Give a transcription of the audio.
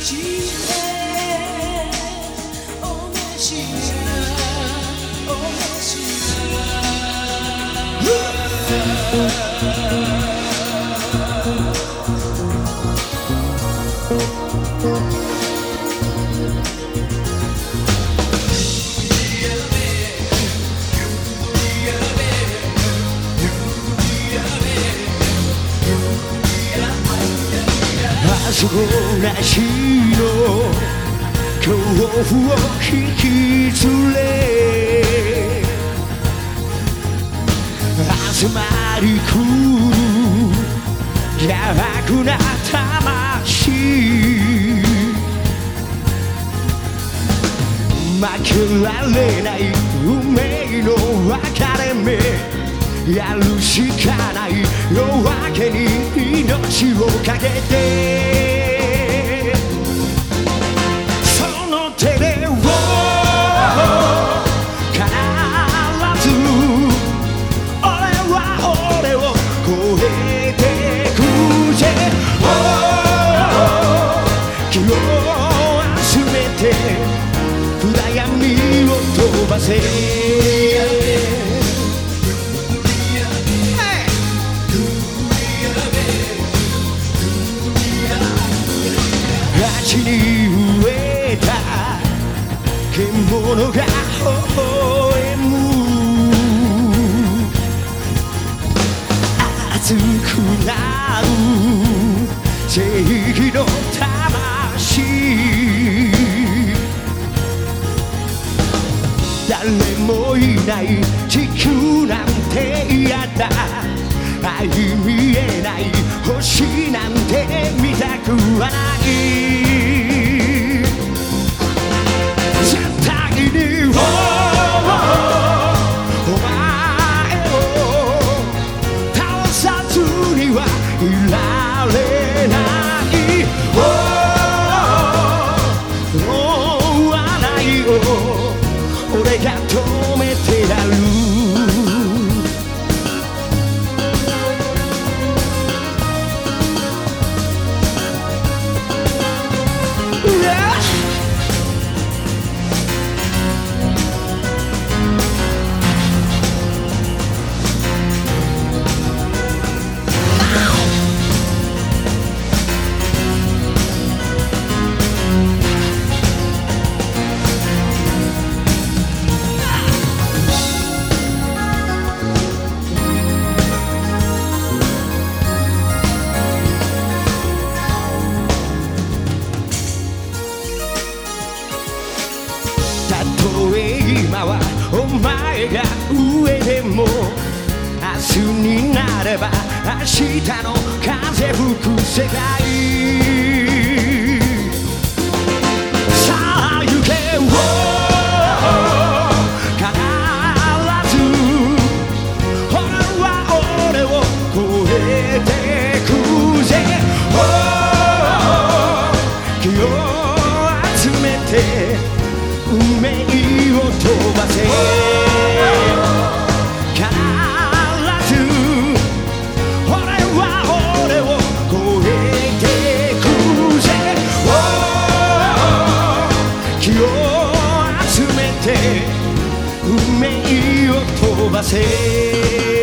あそこらしの恐怖を引き連れ。集まり来る邪悪な魂負けられ。ない運命の分かれ。目やるしかない夜明けに命をかけて。その手でを必ず俺は俺を超えてくぜ。気を集めて暗闇を飛ばせ。街に飢えた。獣が微笑む熱くなる。正義の魂。誰もいない地球なんて嫌だ。愛見えない星な止めてやるお前が上でも明日になれば明日の風吹く世界さあ行け必ず俺は俺を超えてくぜ。気を集めて運命飛ばせ。必ず俺は俺を超えてくぜ。気を集めて運命を飛ばせ。